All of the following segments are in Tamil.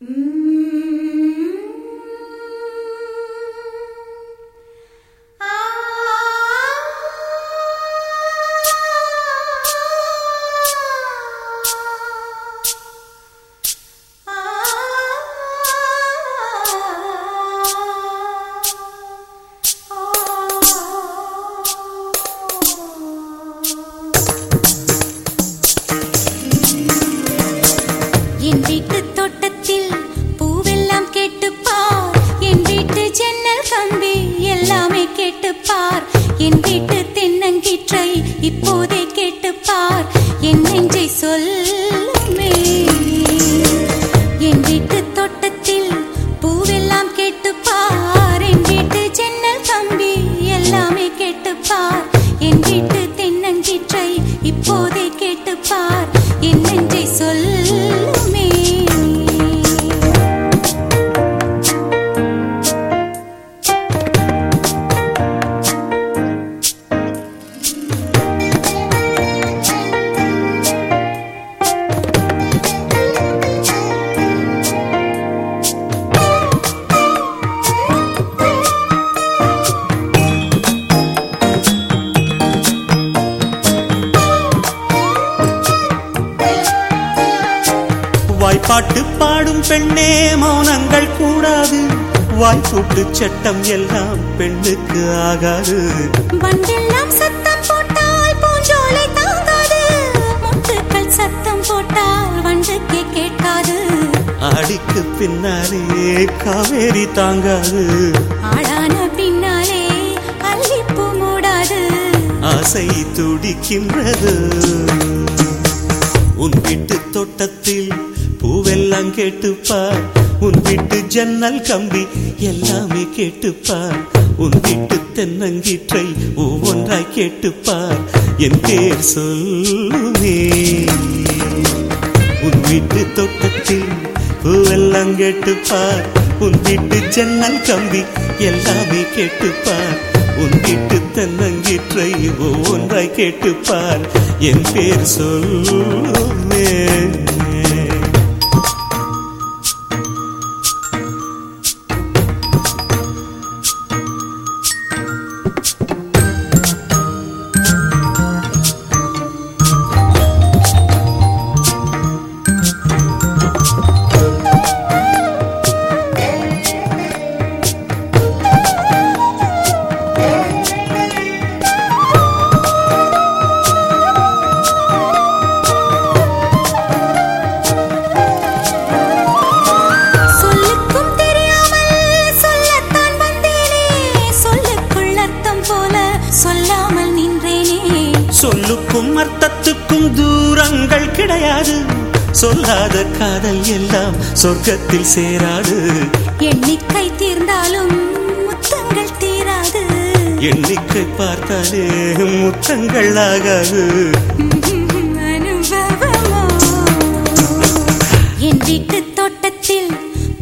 என் இப்போது பெண்ணே மௌனங்கள் கூடாது. வாய்ப்பூட்டு சட்டம் எல்லாம் பெண்ணுக்கு ஆகாது. வண்டெல்லாம் சத்தம் போட்டால் பூஞ்சோலை தாங்காது. முட்டுக்கள் சத்தம் போட்டால் வண்டுக்கே கேட்காது. அடிக்கு பின்னாலே காவேரி தாங்காது. ஆளான பின்னாலே அல்லிப்பூ மூடாது. ஆசை துடிக்கின்றது. உன் வீட்டு தோட்டத்தில் எல்லாம் கேட்டுப்பார். உன் வீட்டு ஜன்னல் கம்பி எல்லாமே கேட்டுப்பார். உன் வீட்டு தென்னங்கீற்றை ஒவ்வொன்றாய் கேட்டுப்பார். என் பேர் சொல்லுமே. உன் வீட்டு தோட்டத்தில் பூவெல்லாம் கேட்டுப்பார். உன் வீட்டு ஜன்னல் கம்பி எல்லாமே கேட்டுப்பார். உன் வீட்டு தென்னங்கீற்றை ஒவ்வொன்றாய் கேட்டுப்பார். என் பேர் சொல்லுமே. சொல்லுக்கும் அர்த்தத்துக்கும் தூரங்கள் கிடையாது. சொல்லாத காதல் எல்லாம் சொர்க்கத்தில் சேராது. எண்ணிக்கை தீர்ந்தாலும் முத்தங்கள் தீராது. எண்ணிக்கை பார்த்தாலே முத்தங்கள் ஆகாது. என் வீட்டு தோட்டத்தில்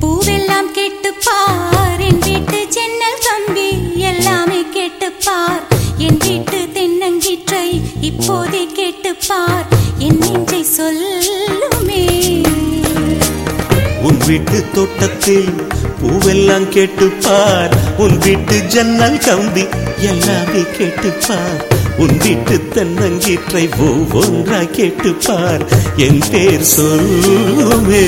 பூவெல்லாம் கேட்டுப் பார் என் வீட்டு ஜன்னல் கம்பி எல்லாமே கேட்டுப் பார் என் வீட்டு இப்போதே கேட்டுப்பார். என் நெஞ்சை சொல்லுமே. உன் வீட்டு தோட்டத்தில் பூவெல்லாம் கேட்டுப்பார். உன் வீட்டு ஜன்னல் கம்பி எல்லாமே கேட்டுப்பார். உன் வீட்டு தென்னங்கீற்றை ஒவ்வொன்றா கேட்டுப்பார். என் பேர் சொல்லுமே.